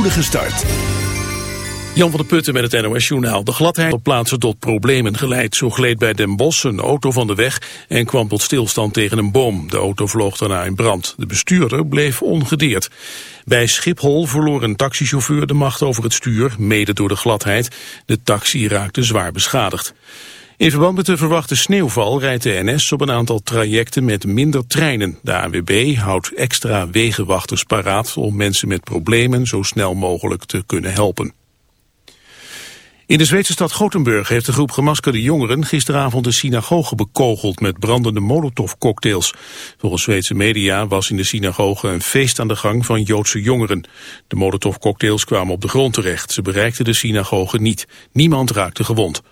spoedige start. Jan van der Putten met het NOS-journaal. De gladheid op plaatsen tot problemen geleid. Zo gleed bij Den Bosch een auto van de weg en kwam tot stilstand tegen een boom. De auto vloog daarna in brand. De bestuurder bleef ongedeerd. Bij Schiphol verloor een taxichauffeur de macht over het stuur, mede door de gladheid. De taxi raakte zwaar beschadigd. In verband met de verwachte sneeuwval rijdt de NS op een aantal trajecten met minder treinen. De ANWB houdt extra wegenwachters paraat om mensen met problemen zo snel mogelijk te kunnen helpen. In de Zweedse stad Gothenburg heeft een groep gemaskerde jongeren gisteravond de synagoge bekogeld met brandende molotovcocktails. Volgens Zweedse media was in de synagoge een feest aan de gang van Joodse jongeren. De molotovcocktails kwamen op de grond terecht. Ze bereikten de synagoge niet. Niemand raakte gewond.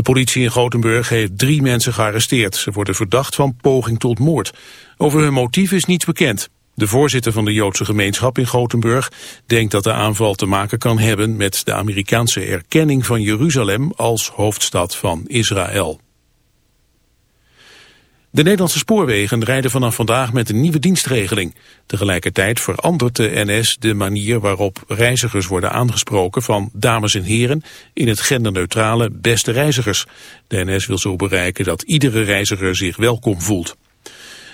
De politie in Gothenburg heeft drie mensen gearresteerd. Ze worden verdacht van poging tot moord. Over hun motief is niets bekend. De voorzitter van de Joodse gemeenschap in Gothenburg denkt dat de aanval te maken kan hebben met de Amerikaanse erkenning van Jeruzalem als hoofdstad van Israël. De Nederlandse spoorwegen rijden vanaf vandaag met een nieuwe dienstregeling. Tegelijkertijd verandert de NS de manier waarop reizigers worden aangesproken van dames en heren in het genderneutrale beste reizigers. De NS wil zo bereiken dat iedere reiziger zich welkom voelt.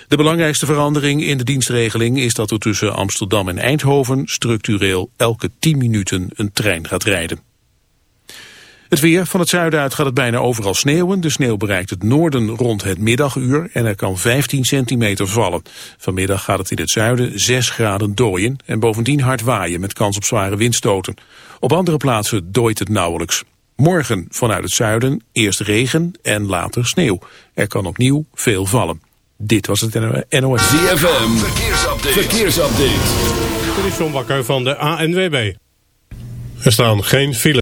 De belangrijkste verandering in de dienstregeling is dat er tussen Amsterdam en Eindhoven structureel elke 10 minuten een trein gaat rijden. Het weer. Van het zuiden uit gaat het bijna overal sneeuwen. De sneeuw bereikt het noorden rond het middaguur en er kan 15 centimeter vallen. Vanmiddag gaat het in het zuiden 6 graden dooien en bovendien hard waaien met kans op zware windstoten. Op andere plaatsen dooit het nauwelijks. Morgen vanuit het zuiden eerst regen en later sneeuw. Er kan opnieuw veel vallen. Dit was het NOS. ZFM, verkeersupdate. verkeersupdate. Dit is John Bakker van de ANWB. Er staan geen files.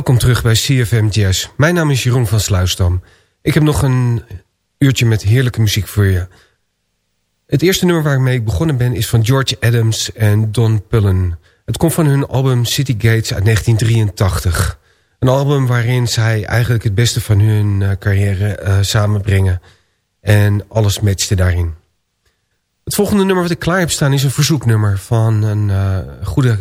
Welkom terug bij CFM Jazz. Mijn naam is Jeroen van Sluisdam. Ik heb nog een uurtje met heerlijke muziek voor je. Het eerste nummer waarmee ik begonnen ben is van George Adams en Don Pullen. Het komt van hun album City Gates uit 1983. Een album waarin zij eigenlijk het beste van hun uh, carrière uh, samenbrengen. En alles matchte daarin. Het volgende nummer wat ik klaar heb staan is een verzoeknummer van een uh, goede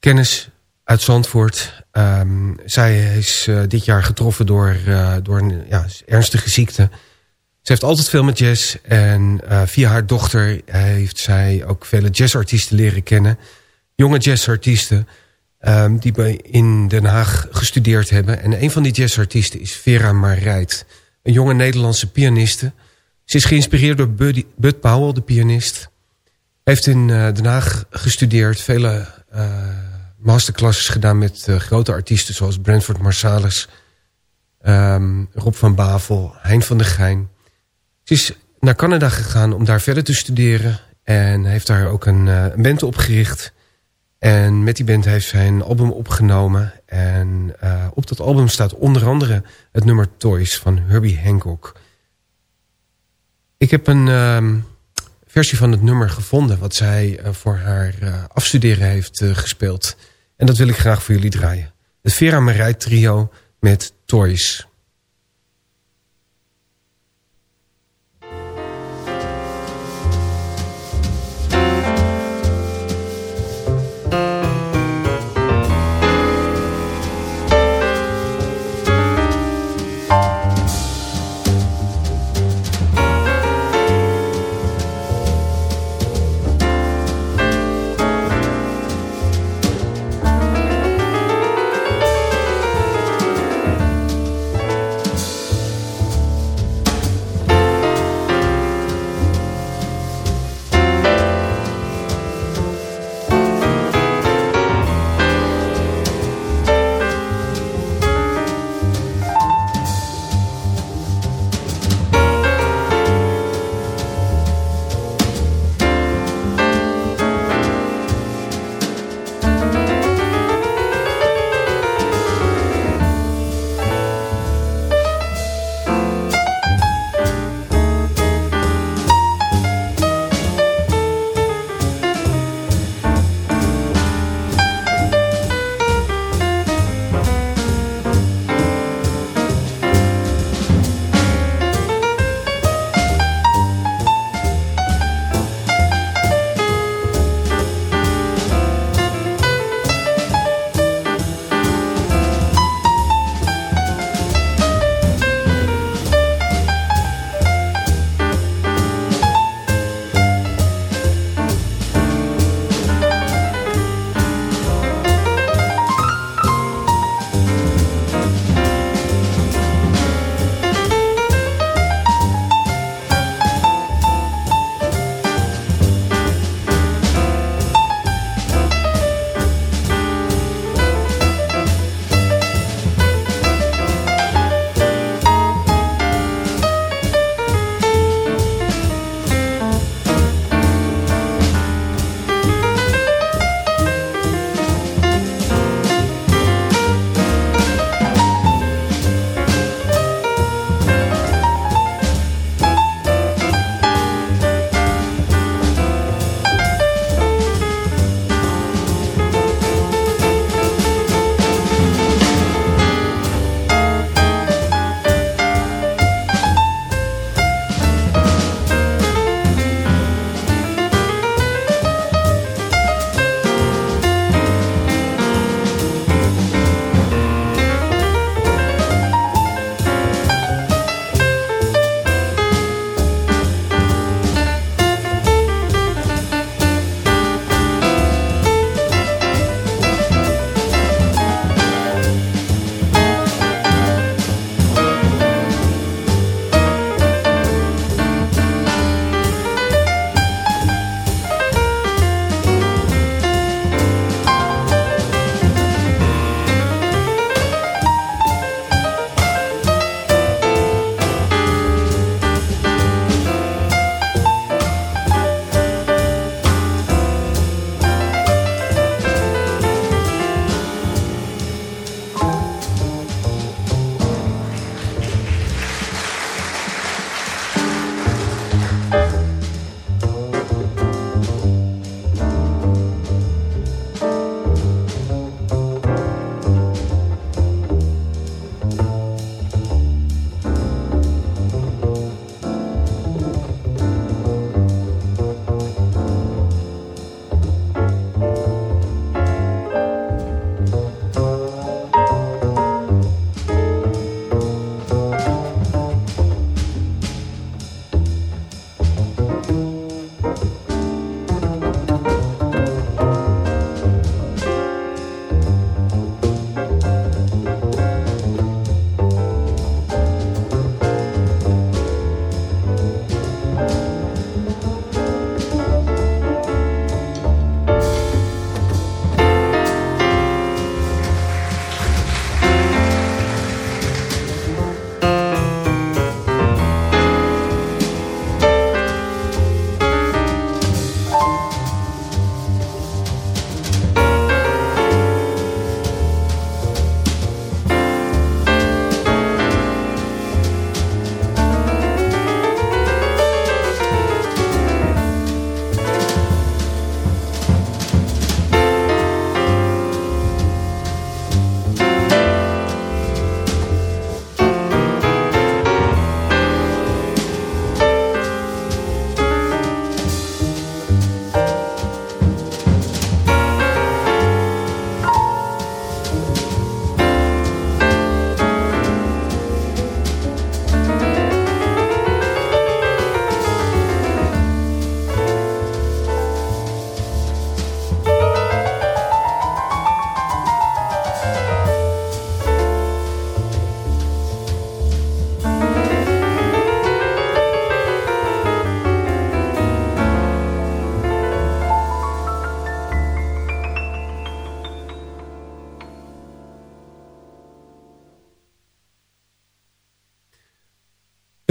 kennis uit Zandvoort. Um, zij is uh, dit jaar getroffen door, uh, door een ja, ernstige ziekte. Ze heeft altijd veel met jazz. En uh, via haar dochter heeft zij ook vele jazzartiesten leren kennen. Jonge jazzartiesten um, die bij in Den Haag gestudeerd hebben. En een van die jazzartiesten is Vera Marijt. Een jonge Nederlandse pianiste. Ze is geïnspireerd door Buddy, Bud Powell, de pianist. Heeft in Den Haag gestudeerd. Vele masterclasses gedaan met uh, grote artiesten zoals Brentford Marsalis, um, Rob van Bavel, Hein van der Geijn. Ze is naar Canada gegaan om daar verder te studeren en heeft daar ook een, uh, een band opgericht. En met die band heeft zij een album opgenomen. En uh, op dat album staat onder andere het nummer Toys van Herbie Hancock. Ik heb een uh, versie van het nummer gevonden... wat zij voor haar afstuderen heeft gespeeld. En dat wil ik graag voor jullie draaien. Het Vera Marai trio met Toys.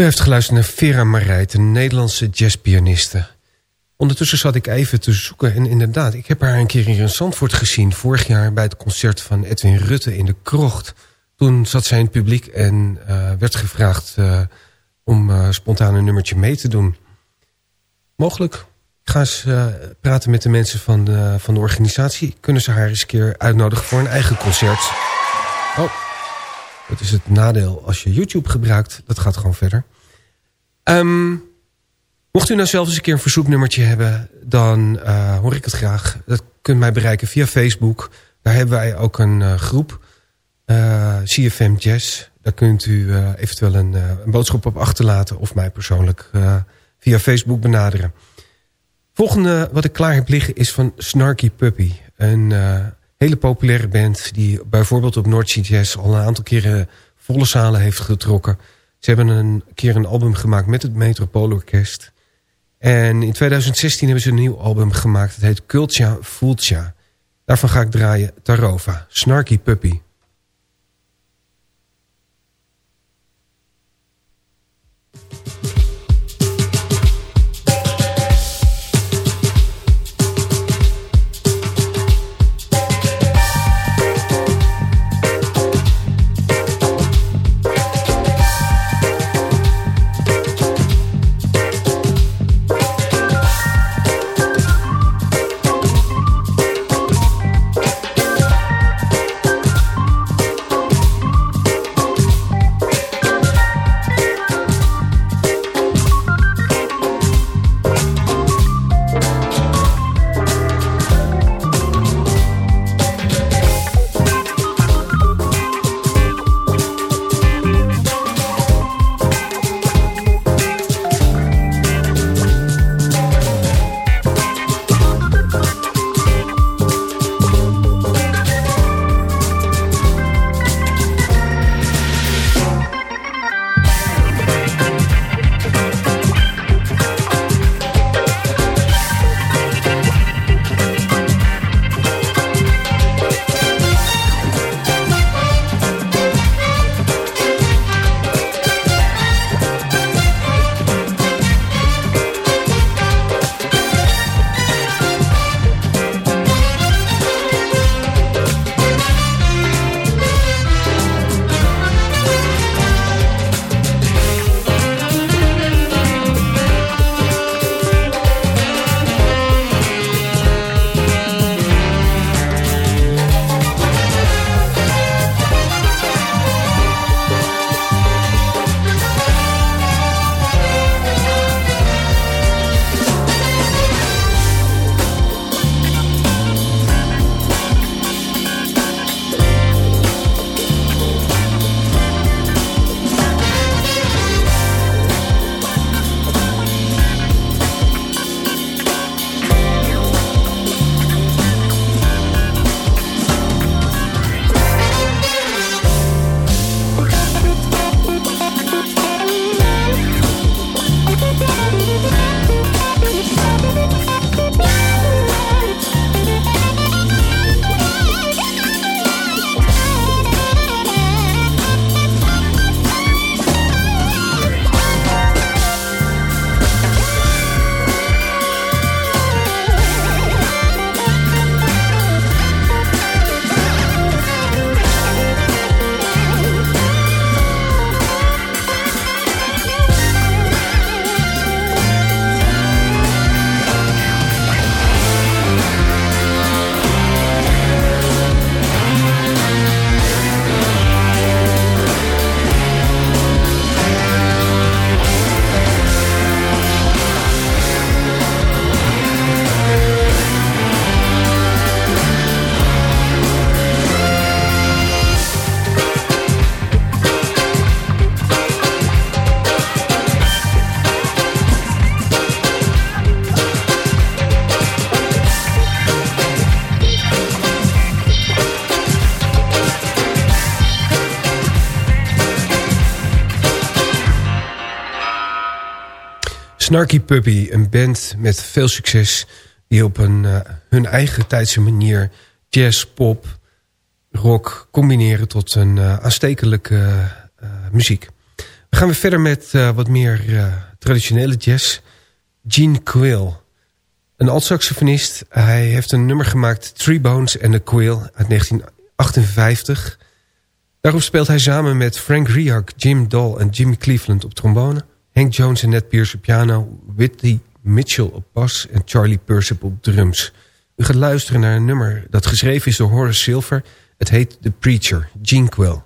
Heeft geluisterd naar Vera Marijt, een Nederlandse jazzpianiste. Ondertussen zat ik even te zoeken en inderdaad, ik heb haar een keer in Zandvoort gezien. Vorig jaar bij het concert van Edwin Rutte in de Krocht. Toen zat zij in het publiek en uh, werd gevraagd uh, om uh, spontaan een nummertje mee te doen. Mogelijk. Ik ga eens praten met de mensen van de, van de organisatie. Kunnen ze haar eens een keer uitnodigen voor een eigen concert? Oh, dat is het nadeel als je YouTube gebruikt. Dat gaat gewoon verder. Um, mocht u nou zelf eens een keer een verzoeknummertje hebben... dan uh, hoor ik het graag. Dat kunt mij bereiken via Facebook. Daar hebben wij ook een uh, groep. Uh, CFM Jazz. Daar kunt u eventueel een, een boodschap op achterlaten... of mij persoonlijk via Facebook benaderen. Volgende wat ik klaar heb liggen is van Snarky Puppy. Een hele populaire band die bijvoorbeeld op North Sea Jazz... al een aantal keren volle zalen heeft getrokken. Ze hebben een keer een album gemaakt met het Metropoolorkest. En in 2016 hebben ze een nieuw album gemaakt. Het heet Cultia Fulcia. Daarvan ga ik draaien Tarova, Snarky Puppy. Snarky Puppy, een band met veel succes... die op een, uh, hun eigen tijdse manier jazz, pop, rock combineren... tot een uh, aanstekelijke uh, muziek. We gaan we verder met wat meer traditionele jazz. Gene Quill. Een alt-saxofonist. Hij heeft een nummer gemaakt, Three Bones and a Quill, uit 1958. Daarop speelt hij samen met Frank Riak, Jim Doll en Jimmy Cleveland op trombone. Hank Jones en Ned Pierce op piano. Whitney Mitchell op bas en Charlie Persip op drums. U gaat luisteren naar een nummer dat geschreven is door Horace Silver. Het heet The Preacher, Gene Quill.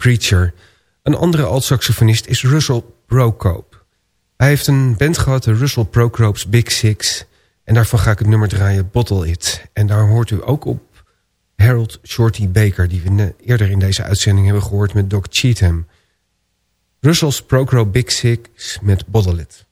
Preacher. Een andere alt-saxofonist is Russell Procope. Hij heeft een band gehad, de Russell Procope's Big Six. En daarvan ga ik het nummer draaien, Bottle It. En daar hoort u ook op Harold Shorty Baker... die we eerder in deze uitzending hebben gehoord met Doc Cheatham. Russell's Procope Big Six met Bottle It.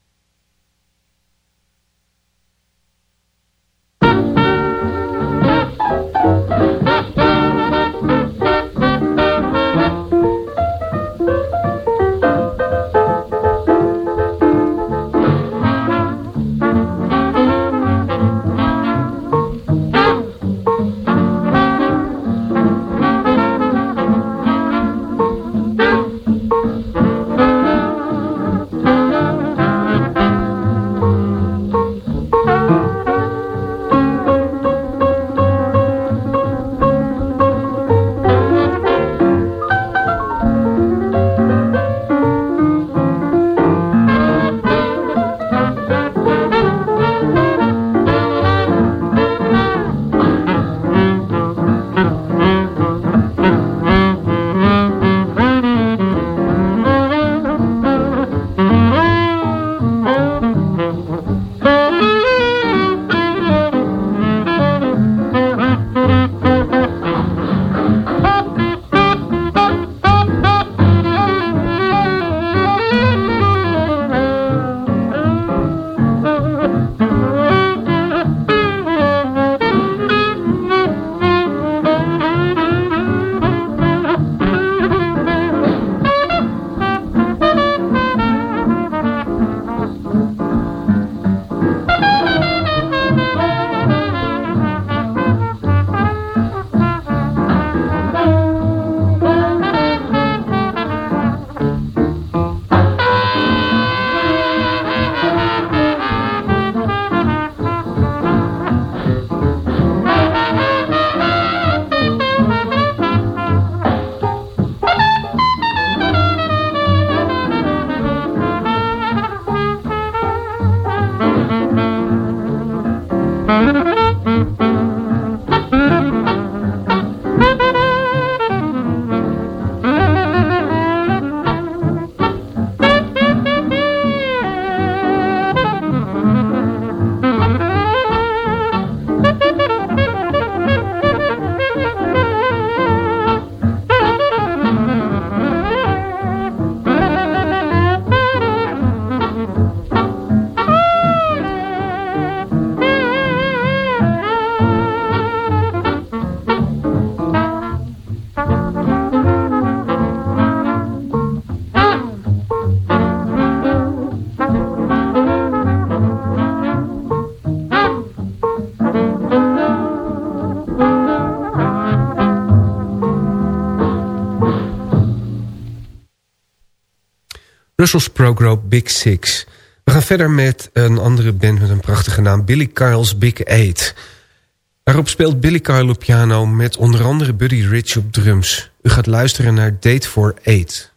Russell's Pro Big Six. We gaan verder met een andere band met een prachtige naam... Billy Kyle's Big Eight. Daarop speelt Billy Kyle op piano met onder andere Buddy Rich op drums. U gaat luisteren naar Date for Eight.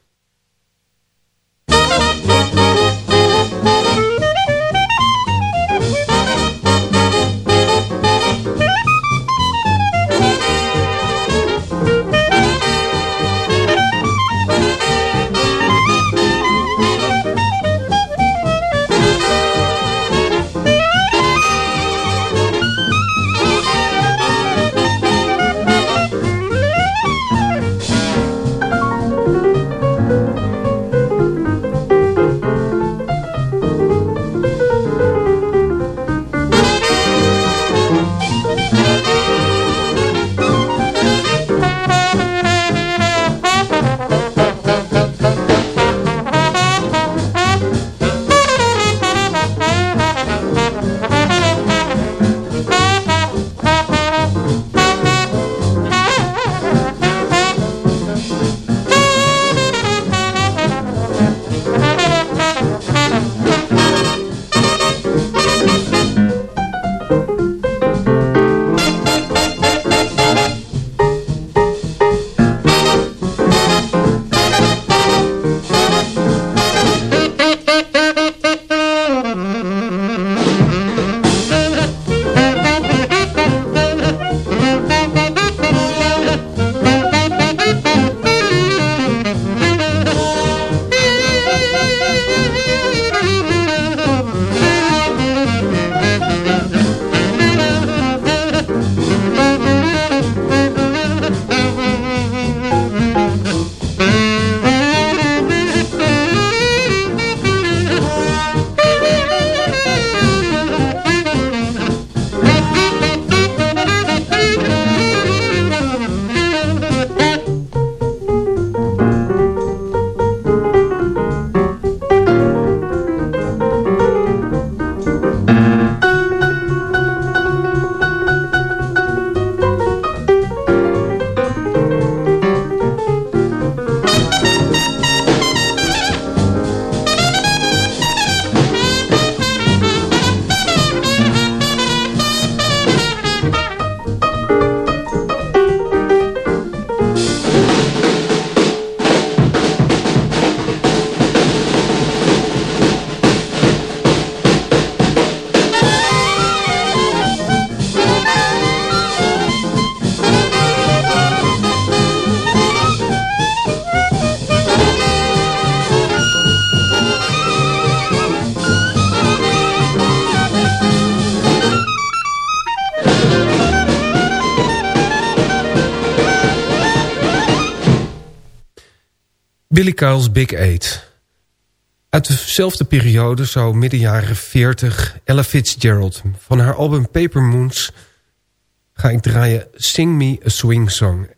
Billy Kyle's Big Eight. Uit dezelfde periode, zo midden jaren 40, Ella Fitzgerald. Van haar album Paper Moons ga ik draaien Sing Me a Swing Song.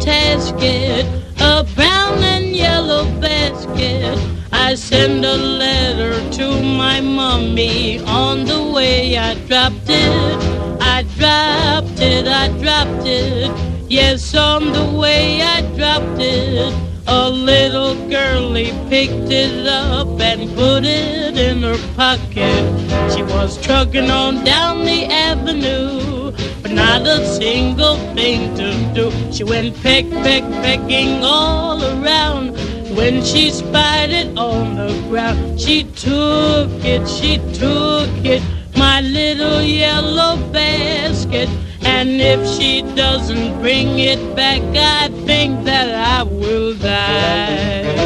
Tasket, a brown and yellow basket. I send a letter to my mummy. on the way I dropped it. I dropped it, I dropped it. Yes, on the way I dropped it. A little girlie picked it up and put it in her pocket. She was trucking on down the avenue, not a single thing to do. She went peck, peck, pecking all around. When she spied it on the ground, she took it, she took it, my little yellow basket. And if she doesn't bring it back, I think that I will die.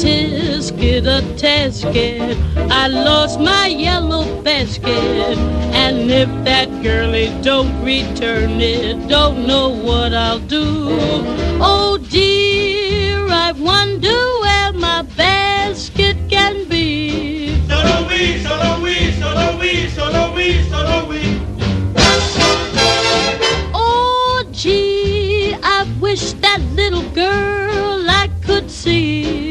Tisket, a tasket. I lost my yellow basket. And if that girlie don't return it, don't know what I'll do. Oh dear, I wonder where my basket can be. Solo we, solo we, solo we, solo we, solo we. Oh gee, I wish that little girl I could see.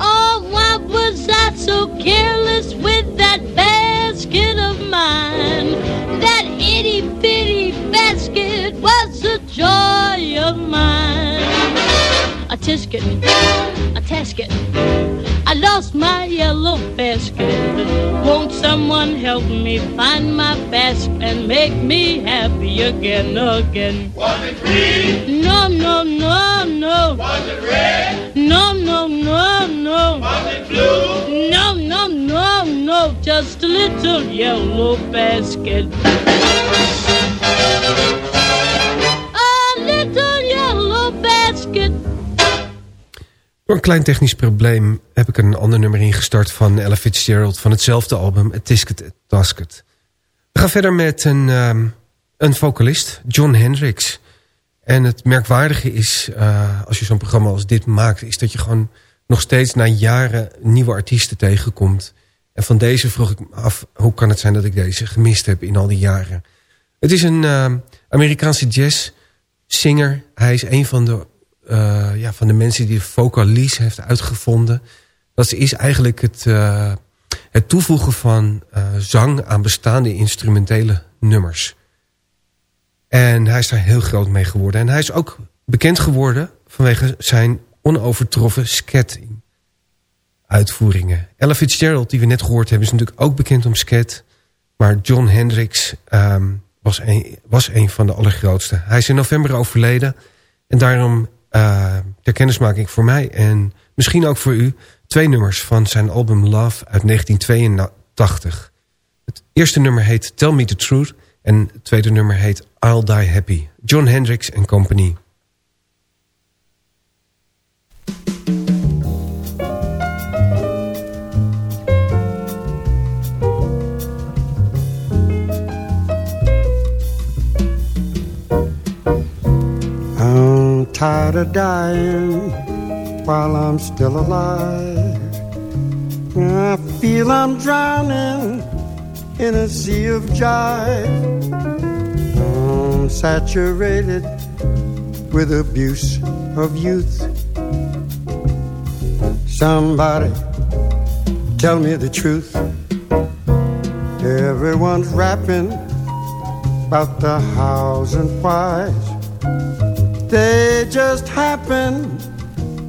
Oh, why was I so careless with that basket of mine? That itty bitty basket was the joy of mine. A tisket, a tasket. I lost my yellow basket. Won't someone help me find my basket and make me happy again, again? Was it green? No, no, no, no. Was it red? No, no, no, no. Was it blue? No, no, no, no, just a little yellow basket. Door een klein technisch probleem heb ik een ander nummer ingestart van Ella Fitzgerald van hetzelfde album, A Tisket A Tasket. We gaan verder met een, ehm, een vocalist, John Hendricks. En het merkwaardige is, eh, als je zo'n programma als dit maakt, is dat je gewoon nog steeds na jaren nieuwe artiesten tegenkomt. En van deze vroeg ik me af, hoe kan het zijn dat ik deze gemist heb in al die jaren? Het is een ehm, Amerikaanse jazzzinger. Hij is een van de eh, ja, van de mensen die de vocalies heeft uitgevonden. Dat is eigenlijk het, eh, het toevoegen van eh, zang aan bestaande instrumentele nummers. En hij is daar heel groot mee geworden. En hij is ook bekend geworden vanwege zijn onovertroffen scatting uitvoeringen. Ella Fitzgerald, die we net gehoord hebben, is natuurlijk ook bekend om scat. Maar John Hendricks ehm, was, een, was een van de allergrootste. Hij is in november overleden. En daarom uh, ter kennismaking voor mij en misschien ook voor u... twee nummers van zijn album Love uit 1982. Het eerste nummer heet Tell Me The Truth... en het tweede nummer heet I'll Die Happy. John Hendricks and Company. Tired of dying while I'm still alive. I feel I'm drowning in a sea of jive, mm, saturated with abuse of youth. Somebody tell me the truth. Everyone's rapping about the hows and whys. They just happen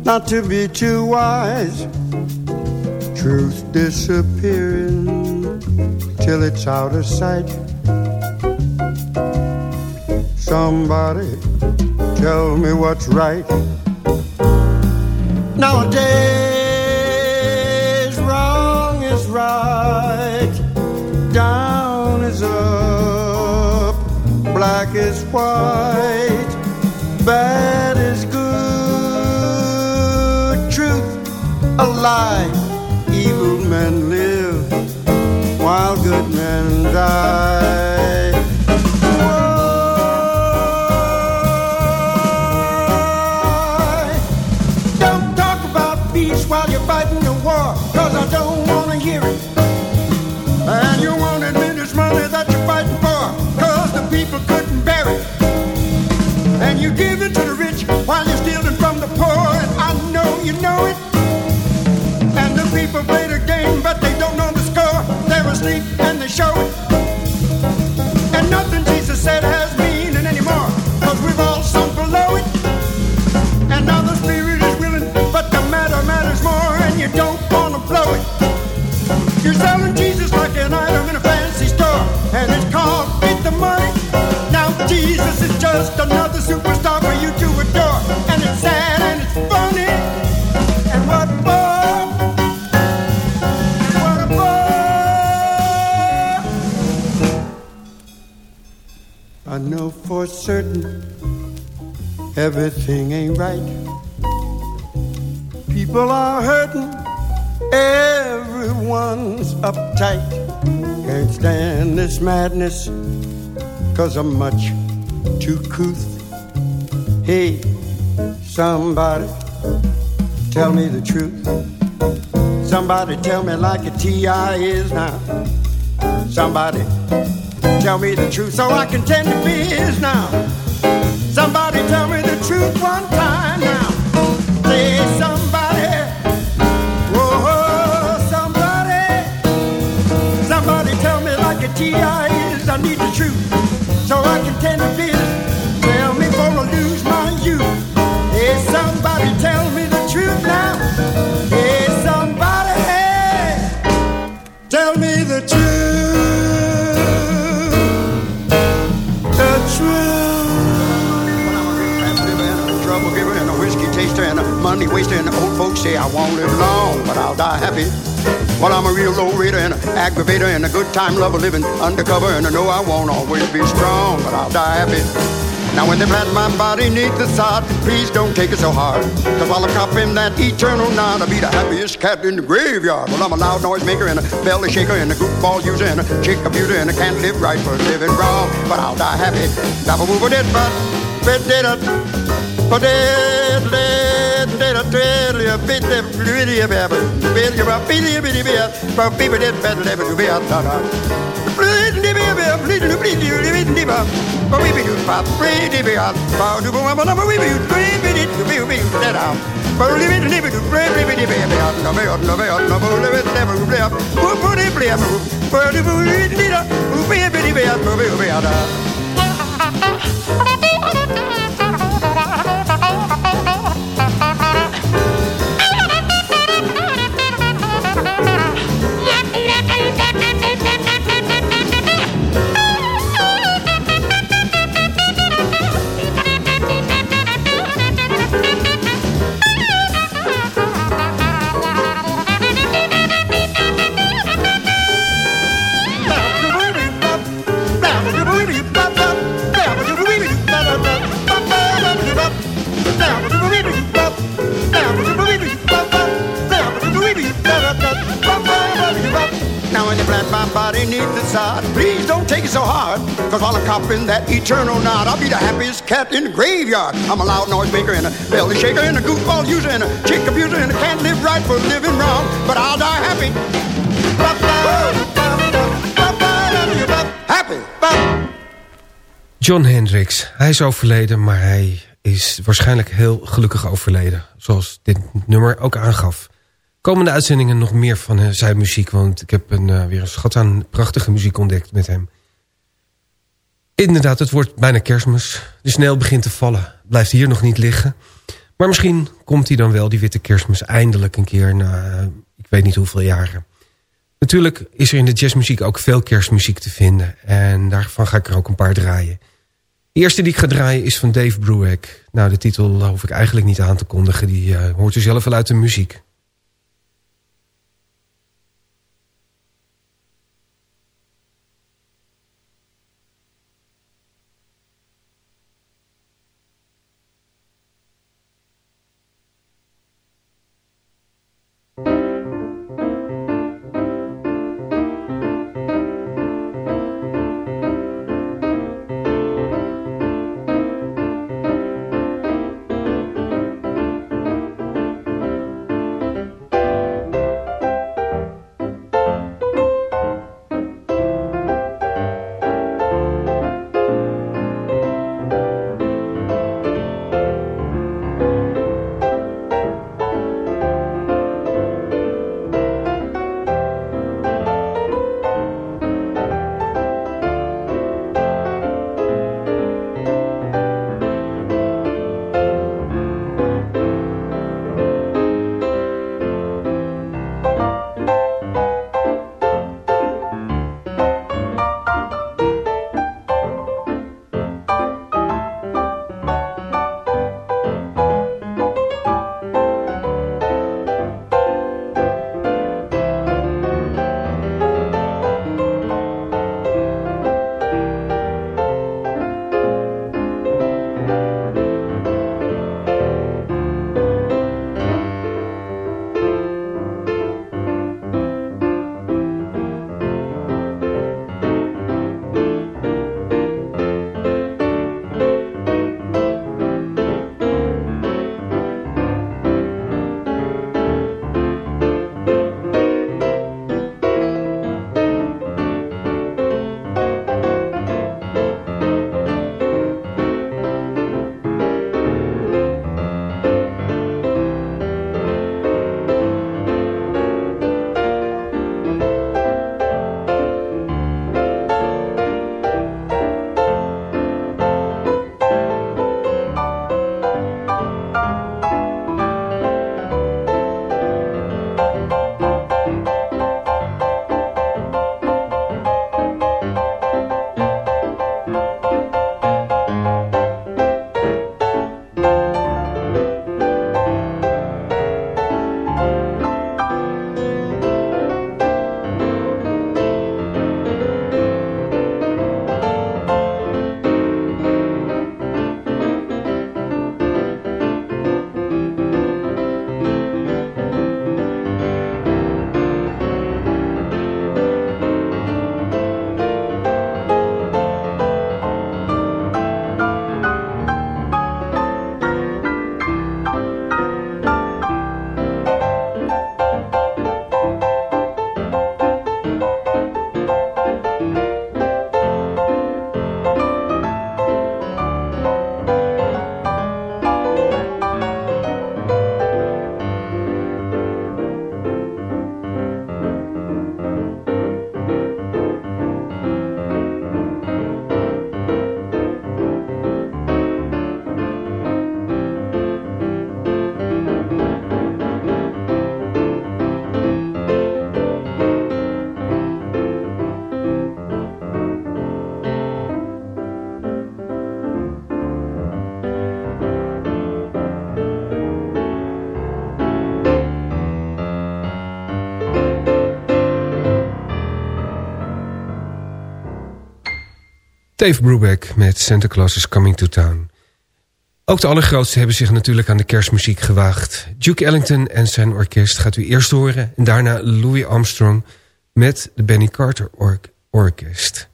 not to be too wise. Truth disappearing till it's out of sight. Somebody tell me what's right. Nowadays, wrong is right, down is up, black is white, lie. Evil men live while good men die. Why? Don't talk about peace while you're fighting the war, cause I don't wanna hear it. And you won't admit it's money that you're fighting for, cause the people couldn't bear it. And you give it to the rich The game, but they don't know the score. They're asleep and they show it. And nothing Jesus said know for certain everything ain't right. People are hurting, everyone's uptight. Can't stand this madness, cause I'm much too couth. Hey, somebody, tell me the truth. Somebody tell me like a TI is now. Somebody tell me the truth so I can tend to biz now. Somebody tell me the truth one time now. Say somebody, oh somebody, somebody tell me like a TI is. I need the truth so I can tend to biz. Tell me before I lose my youth. Hey, somebody tell me the truth now. Money waster and the old folks say I won't live long, but I'll die happy. Well, I'm a real low raider and an aggravator and a good time lover living undercover and I know I won't always be strong, but I'll die happy. Now when they plant my body neath the sod, please don't take it so hard. Cause while I'm copping that eternal nod, I'll be the happiest cat in the graveyard. Well, I'm a loud noise maker and a belly shaker and a goofball user and a chick abuser and I can't live right for living wrong, but I'll die happy. Dabba booba did but, bit did it, but little trail, a bit of pretty baby. Bill, you're a bitty bitty bear, for a that better never to be a daughter. beneath the sod. Please don't take it so hard, cause while I'm copping that eternal nod, I'll be the happiest cat in the graveyard. I'm a loud noise maker and a belly shaker and a goofball user and a chick abuser and I can't live right for living wrong, but I'll die happy. Happy. John Hendricks, hij is overleden, maar hij is waarschijnlijk heel gelukkig overleden. Zoals dit nummer ook aangaf. Komende uitzendingen nog meer van eh, zijn muziek. Want ik heb een, uh, weer een schat aan prachtige muziek ontdekt met hem. Inderdaad, het wordt bijna kerstmis. De sneeuw begint te vallen. Blijft hier nog niet liggen. Maar misschien komt hij dan wel, die witte kerstmis, eindelijk een keer na uh, ik weet niet hoeveel jaren. Natuurlijk is er in de jazzmuziek ook veel kerstmuziek te vinden. En daarvan ga ik er ook een paar draaien. De eerste die ik ga draaien is van Dave Brubeck. Nou, de titel hoef ik eigenlijk niet aan te kondigen. Die hoort u zelf wel uit de muziek. Dave Brubeck met Santa Claus is Coming to Town. Ook de allergrootste hebben zich natuurlijk aan de kerstmuziek gewaagd. Duke Ellington en zijn orkest gaat u eerst horen... en daarna Louis Armstrong met de Benny Carter Ork Orkest.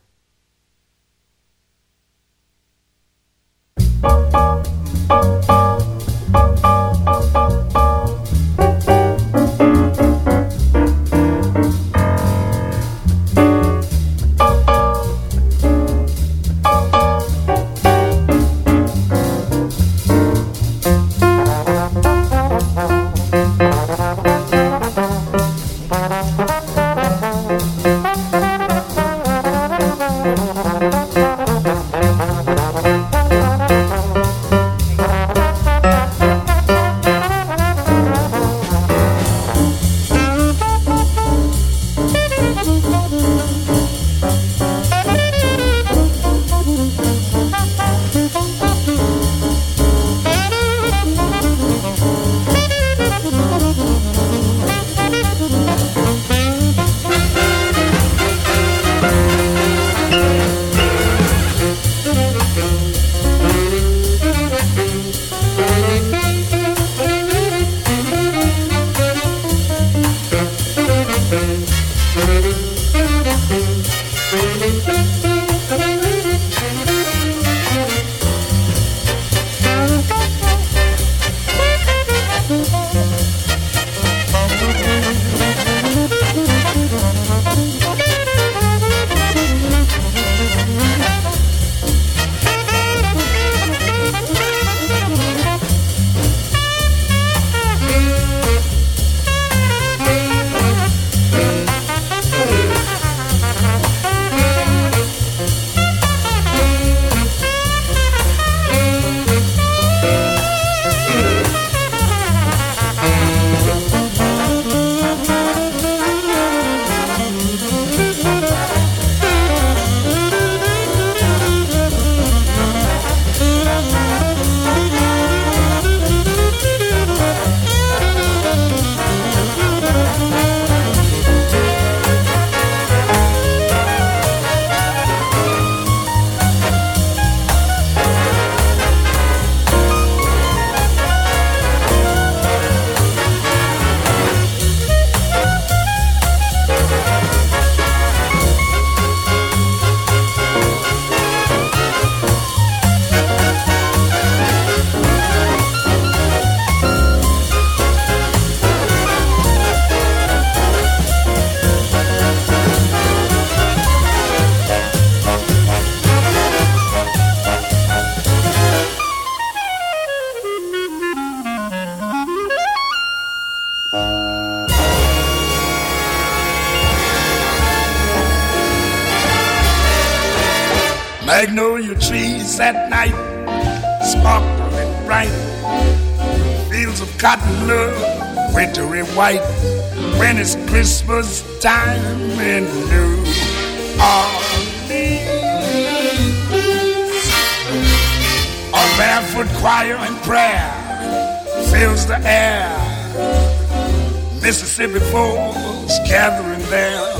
Gathering there,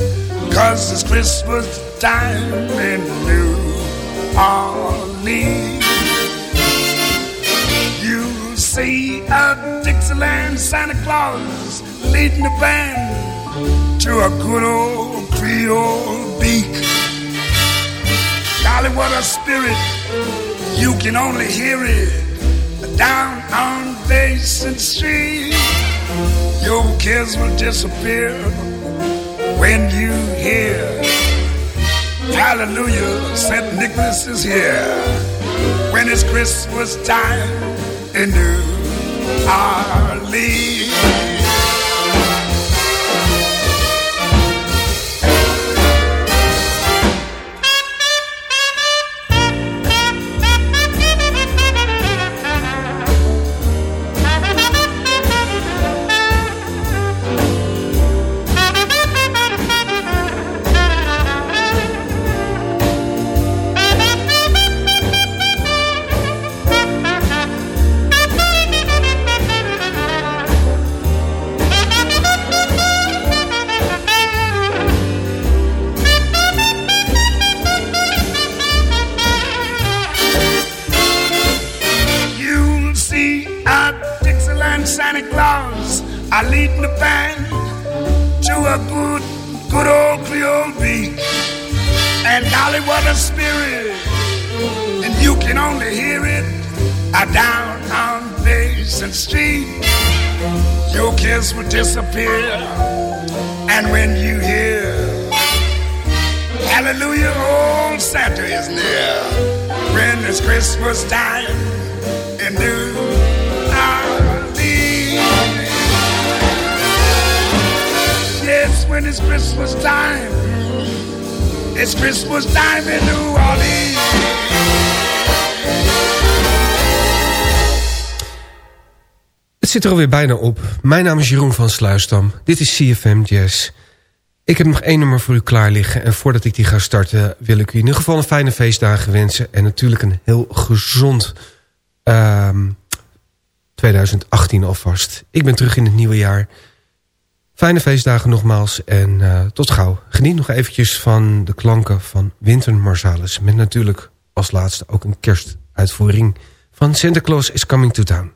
cause it's Christmas time in New Orleans. You see a Dixieland Santa Claus leading the band to a good old Creole beat. Golly, what a spirit! You can only hear it down on Basin Street. Your kids will disappear when you hear Hallelujah, St. Nicholas is here. When it's Christmas time in New Orleans. Christmas time in New Orleans. Yes, when it's Christmas time, it's Christmas time in New Orleans. Het zit er alweer bijna op. Mijn naam is Jeroen van Sluisdam. Dit is CFM Jazz. Ik heb nog één nummer voor u klaar liggen. En voordat ik die ga starten wil ik u in ieder geval een fijne feestdagen wensen. En natuurlijk een heel gezond ehm 2018 alvast. Ik ben terug in het nieuwe jaar. Fijne feestdagen nogmaals en eh, tot gauw. Geniet nog eventjes van de klanken van Winter Marsalis. Met natuurlijk als laatste ook een kerstuitvoering van Santa Claus is Coming to Town.